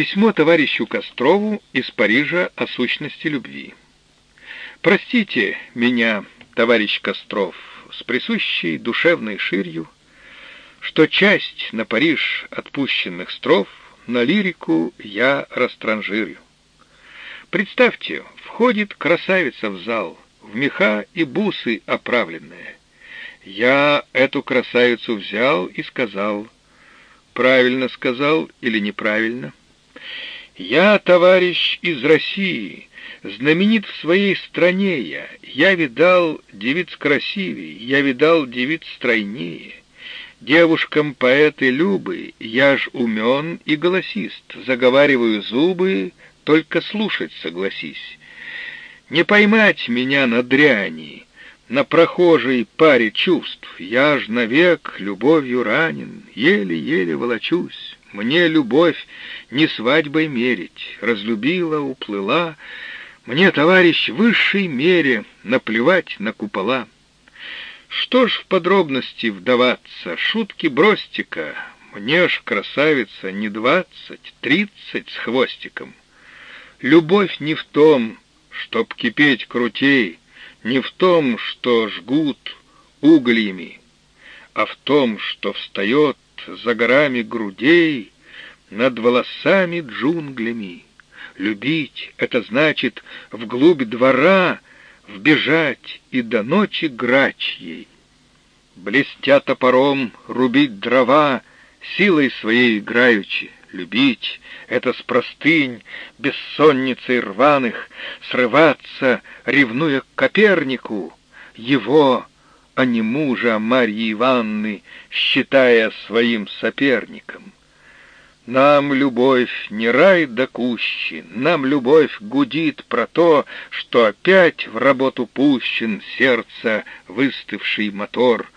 Письмо товарищу Кострову из Парижа о сущности любви. Простите меня, товарищ Костров, с присущей душевной ширью, что часть на Париж отпущенных стров на лирику я растранжирю. Представьте, входит красавица в зал, в меха и бусы оправленная. Я эту красавицу взял и сказал. Правильно сказал или неправильно? Я, товарищ из России, знаменит в своей стране я. Я видал девиц красивей, я видал девиц стройнее. Девушкам поэты любы, я ж умен и голосист, заговариваю зубы, только слушать согласись. Не поймать меня на дряни, на прохожей паре чувств, я ж навек любовью ранен, еле-еле волочусь. Мне любовь не свадьбой мерить, разлюбила, уплыла. Мне, товарищ, в высшей мере наплевать на купола. Что ж в подробности вдаваться, шутки бросьте-ка, мне ж, красавица, не двадцать, тридцать с хвостиком. Любовь не в том, чтоб кипеть крутей, не в том, что жгут угольями, а в том, что встает за горами грудей, над волосами джунглями. Любить — это значит вглубь двора вбежать и до ночи грачьей. Блестя топором рубить дрова, силой своей играючи, любить — это с простынь, бессонницей рваных, срываться, ревнуя к Копернику, его а не мужа Марьи Ивановны, считая своим соперником. Нам любовь не рай да кущи, нам любовь гудит про то, что опять в работу пущен сердце выстывший мотор.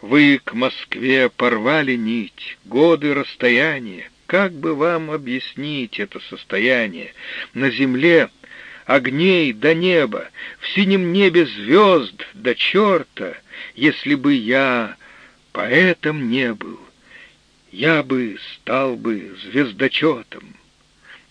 Вы к Москве порвали нить, годы расстояния. Как бы вам объяснить это состояние? На земле огней до неба, в синем небе звезд до черта — если бы я поэтом не был, я бы стал бы звездочетом.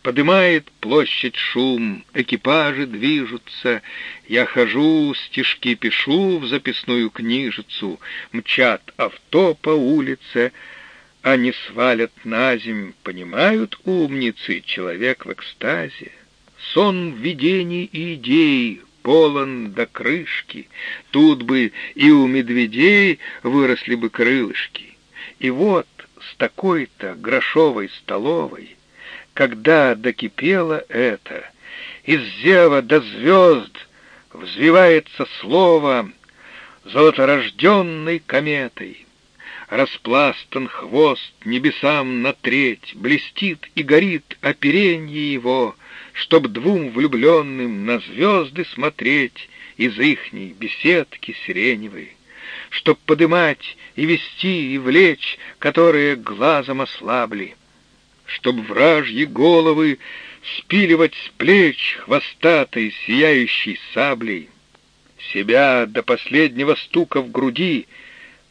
Подымает площадь шум, экипажи движутся, Я хожу, стишки пишу в записную книжицу, Мчат авто по улице, они свалят на земь, Понимают умницы, человек в экстазе. Сон видений и идей, полон до крышки, тут бы и у медведей выросли бы крылышки. И вот с такой-то грошовой столовой, когда докипело это, из зева до звезд взвивается слово золоторожденной кометой. Распластан хвост небесам на треть, блестит и горит оперенье его — Чтоб двум влюбленным на звезды смотреть Из ихней беседки сиреневой, Чтоб подымать и вести и влечь, Которые глазом ослабли, Чтоб вражьи головы спиливать с плеч Хвостатой сияющей саблей, Себя до последнего стука в груди,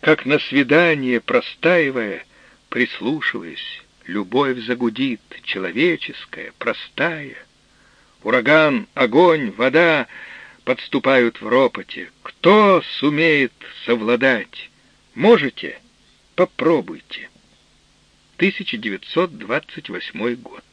Как на свидание простаивая, прислушиваясь, Любовь загудит, человеческая, простая — Ураган, огонь, вода подступают в ропоте. Кто сумеет совладать? Можете? Попробуйте. 1928 год.